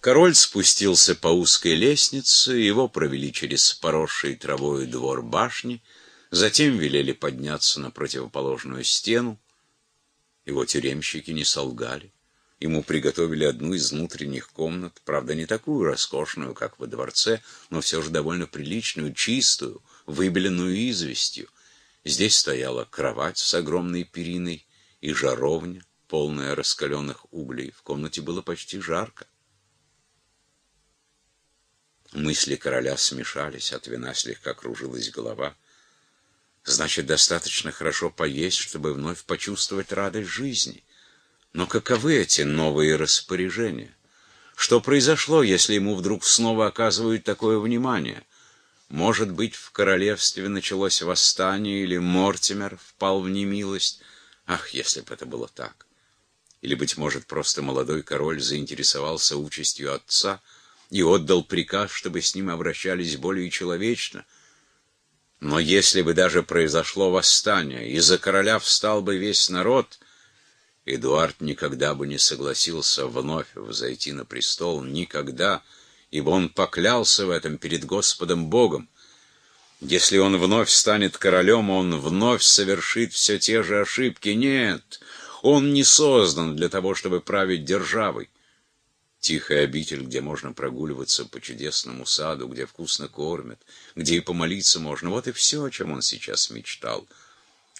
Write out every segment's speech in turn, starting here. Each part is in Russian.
Король спустился по узкой лестнице, его провели через поросший травой двор башни, затем велели подняться на противоположную стену. Его тюремщики не солгали. Ему приготовили одну из внутренних комнат, правда, не такую роскошную, как во дворце, но все же довольно приличную, чистую, выбеленную известью. Здесь стояла кровать с огромной периной и жаровня, полная раскаленных углей. В комнате было почти жарко. Мысли короля смешались, от вина слегка кружилась голова. Значит, достаточно хорошо поесть, чтобы вновь почувствовать радость жизни. Но каковы эти новые распоряжения? Что произошло, если ему вдруг снова оказывают такое внимание? Может быть, в королевстве началось восстание, или Мортимер впал в немилость? Ах, если бы это было так! Или, быть может, просто молодой король заинтересовался участью отца и отдал приказ, чтобы с ним обращались более человечно? Но если бы даже произошло восстание, и за короля встал бы весь народ — Эдуард никогда бы не согласился вновь взойти на престол, никогда, ибо он поклялся в этом перед Господом Богом. Если он вновь станет королем, он вновь совершит все те же ошибки. Нет, он не создан для того, чтобы править державой. Тихая обитель, где можно прогуливаться по чудесному саду, где вкусно кормят, где и помолиться можно. Вот и все, о чем он сейчас мечтал.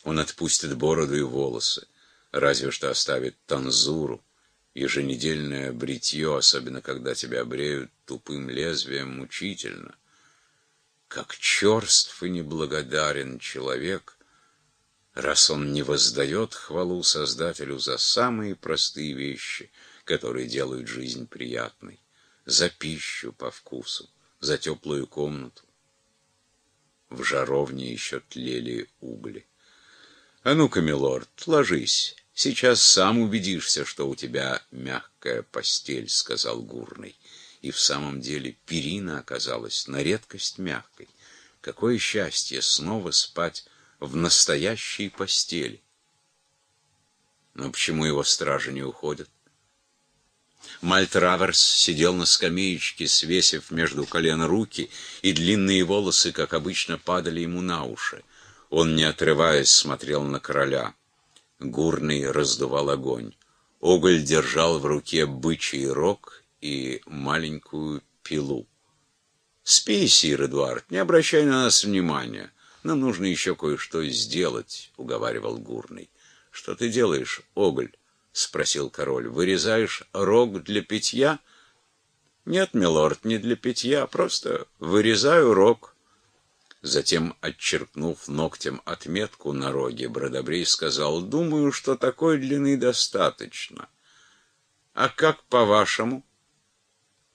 Он отпустит бороду и волосы разве что оставит танзуру. Еженедельное бритье, особенно когда тебя бреют тупым лезвием, мучительно. Как черств и неблагодарен человек, раз он не воздает хвалу Создателю за самые простые вещи, которые делают жизнь приятной, за пищу по вкусу, за теплую комнату. В жаровне еще тлели угли. «А ну-ка, милорд, ложись. Сейчас сам убедишься, что у тебя мягкая постель», — сказал Гурный. И в самом деле перина оказалась на редкость мягкой. Какое счастье снова спать в настоящей постели. Но почему его стражи не уходят? Мальтраверс сидел на скамеечке, свесив между колен руки, и длинные волосы, как обычно, падали ему на уши. Он, не отрываясь, смотрел на короля. Гурный раздувал огонь. Оголь держал в руке бычий рог и маленькую пилу. «Спи, сир Эдуард, не обращай на нас внимания. Нам нужно еще кое-что сделать», — уговаривал Гурный. «Что ты делаешь, Оголь?» — спросил король. «Вырезаешь рог для питья?» «Нет, милорд, не для питья, просто вырезаю рог». Затем, отчеркнув ногтем отметку на роге, Бродобрей сказал, «Думаю, что такой длины достаточно. А как по-вашему?»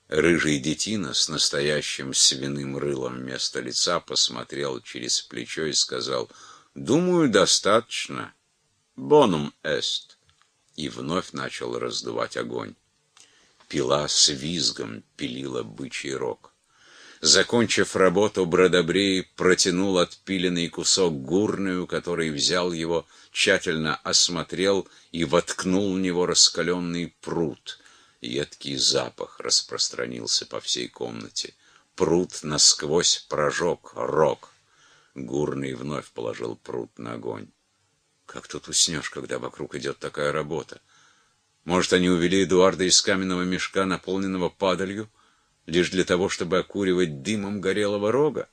Рыжий детина с настоящим свиным рылом вместо лица посмотрел через плечо и сказал, «Думаю, достаточно. Бонум эст». И вновь начал раздувать огонь. Пила с визгом пилила бычий рог. Закончив работу, Бродобрей протянул отпиленный кусок гурную, который взял его, тщательно осмотрел и воткнул в него раскаленный пруд. Едкий запах распространился по всей комнате. Пруд насквозь прожег рог. Гурный вновь положил пруд на огонь. Как тут уснешь, когда вокруг идет такая работа? Может, они увели Эдуарда из каменного мешка, наполненного падалью? лишь для того, чтобы окуривать дымом горелого рога?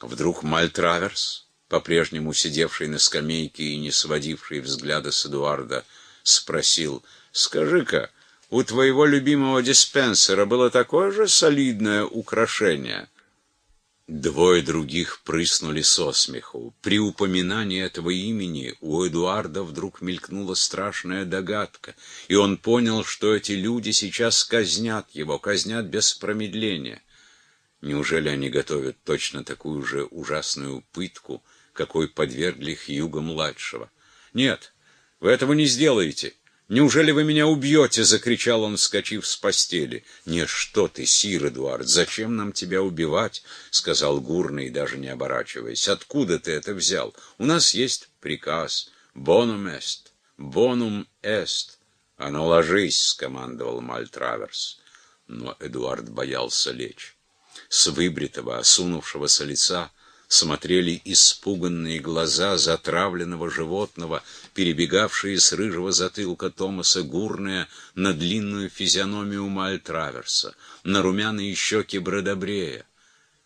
Вдруг Мальтраверс, по-прежнему сидевший на скамейке и не сводивший взгляда с Эдуарда, спросил, «Скажи-ка, у твоего любимого диспенсера было такое же солидное украшение?» Двое других прыснули со смеху. При упоминании этого имени у Эдуарда вдруг мелькнула страшная догадка, и он понял, что эти люди сейчас казнят его, казнят без промедления. Неужели они готовят точно такую же ужасную пытку, какой подвергли Хьюга-младшего? Нет, вы этого не сделаете. «Неужели вы меня убьете?» — закричал он, вскочив с постели. «Не, что ты, сир Эдуард, зачем нам тебя убивать?» — сказал Гурней, даже не оборачиваясь. «Откуда ты это взял? У нас есть приказ. Bonum est, bonum est». «А ну, ложись!» — скомандовал Мальтраверс. Но Эдуард боялся лечь. С выбритого, осунувшегося лица смотрели испуганные глаза затравленного животного, перебегавшие с рыжего затылка Томаса Гурная на длинную физиономию Мальтраверса, на румяные щеки Бродобрея.